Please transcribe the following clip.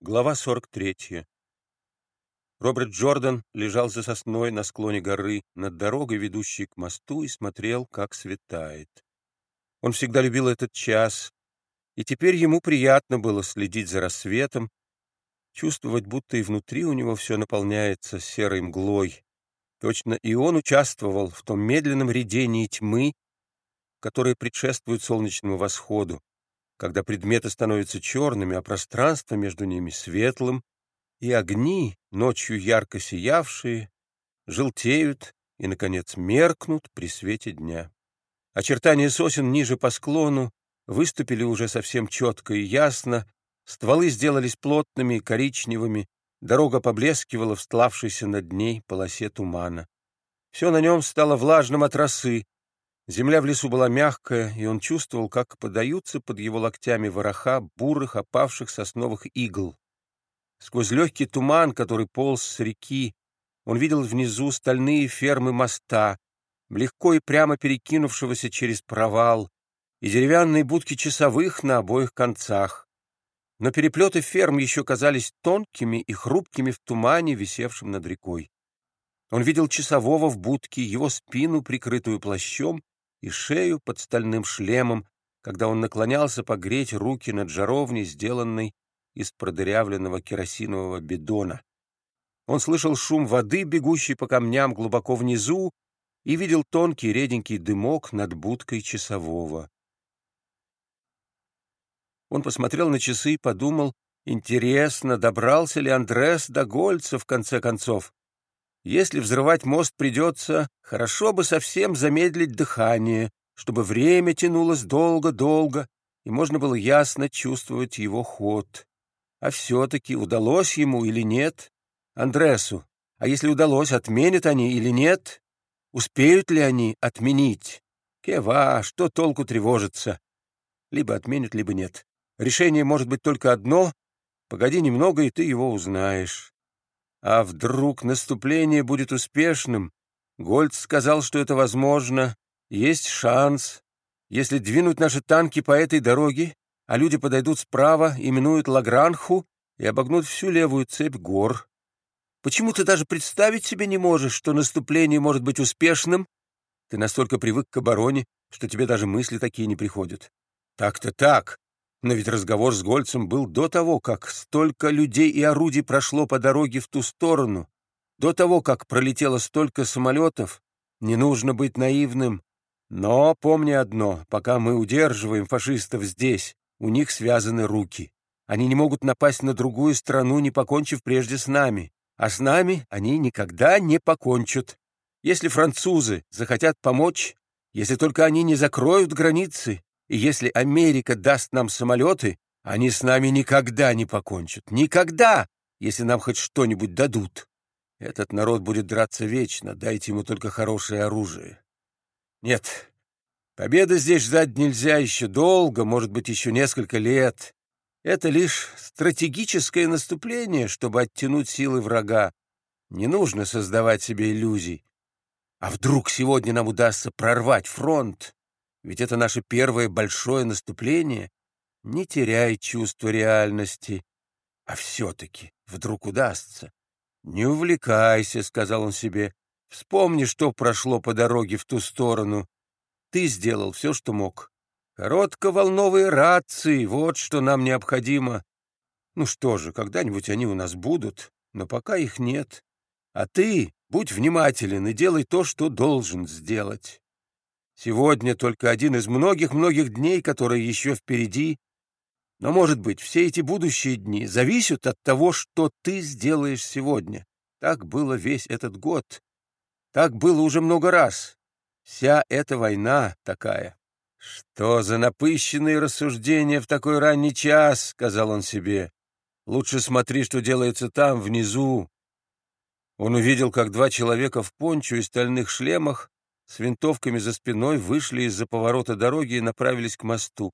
Глава 43. Роберт Джордан лежал за сосной на склоне горы над дорогой, ведущей к мосту, и смотрел, как светает. Он всегда любил этот час, и теперь ему приятно было следить за рассветом, чувствовать, будто и внутри у него все наполняется серой мглой. Точно и он участвовал в том медленном редении тьмы, которое предшествует солнечному восходу когда предметы становятся черными, а пространство между ними светлым, и огни, ночью ярко сиявшие, желтеют и, наконец, меркнут при свете дня. Очертания сосен ниже по склону выступили уже совсем четко и ясно, стволы сделались плотными и коричневыми, дорога поблескивала в стлавшейся над ней полосе тумана. Все на нем стало влажным от росы, Земля в лесу была мягкая, и он чувствовал, как подаются под его локтями вороха бурых, опавших сосновых игл. Сквозь легкий туман, который полз с реки, он видел внизу стальные фермы моста, легко и прямо перекинувшегося через провал, и деревянные будки часовых на обоих концах. Но переплеты ферм еще казались тонкими и хрупкими в тумане, висевшем над рекой. Он видел часового в будке, его спину, прикрытую плащом, и шею под стальным шлемом, когда он наклонялся погреть руки над жаровней, сделанной из продырявленного керосинового бидона. Он слышал шум воды, бегущей по камням глубоко внизу, и видел тонкий реденький дымок над будкой часового. Он посмотрел на часы и подумал, интересно, добрался ли Андрес до Гольца в конце концов. Если взрывать мост придется, хорошо бы совсем замедлить дыхание, чтобы время тянулось долго-долго, и можно было ясно чувствовать его ход. А все-таки удалось ему или нет? Андресу. А если удалось, отменят они или нет? Успеют ли они отменить? Кева, что толку тревожиться? Либо отменят, либо нет. Решение может быть только одно. Погоди немного, и ты его узнаешь. А вдруг наступление будет успешным? Гольд сказал, что это возможно. Есть шанс. Если двинуть наши танки по этой дороге, а люди подойдут справа, именуют Лагранху и обогнут всю левую цепь гор. Почему ты даже представить себе не можешь, что наступление может быть успешным? Ты настолько привык к обороне, что тебе даже мысли такие не приходят. Так-то так. Но ведь разговор с Гольцем был до того, как столько людей и орудий прошло по дороге в ту сторону, до того, как пролетело столько самолетов. Не нужно быть наивным. Но помни одно, пока мы удерживаем фашистов здесь, у них связаны руки. Они не могут напасть на другую страну, не покончив прежде с нами. А с нами они никогда не покончат. Если французы захотят помочь, если только они не закроют границы, и если Америка даст нам самолеты, они с нами никогда не покончат. Никогда, если нам хоть что-нибудь дадут. Этот народ будет драться вечно, дайте ему только хорошее оружие. Нет, победы здесь ждать нельзя еще долго, может быть, еще несколько лет. Это лишь стратегическое наступление, чтобы оттянуть силы врага. Не нужно создавать себе иллюзий. А вдруг сегодня нам удастся прорвать фронт? Ведь это наше первое большое наступление. Не теряй чувство реальности. А все-таки вдруг удастся. «Не увлекайся», — сказал он себе. «Вспомни, что прошло по дороге в ту сторону. Ты сделал все, что мог. Коротковолновые рации — вот что нам необходимо. Ну что же, когда-нибудь они у нас будут, но пока их нет. А ты будь внимателен и делай то, что должен сделать». Сегодня только один из многих-многих дней, которые еще впереди. Но, может быть, все эти будущие дни зависят от того, что ты сделаешь сегодня. Так было весь этот год. Так было уже много раз. Вся эта война такая. «Что за напыщенные рассуждения в такой ранний час?» — сказал он себе. «Лучше смотри, что делается там, внизу». Он увидел, как два человека в пончо и стальных шлемах с винтовками за спиной вышли из-за поворота дороги и направились к мосту.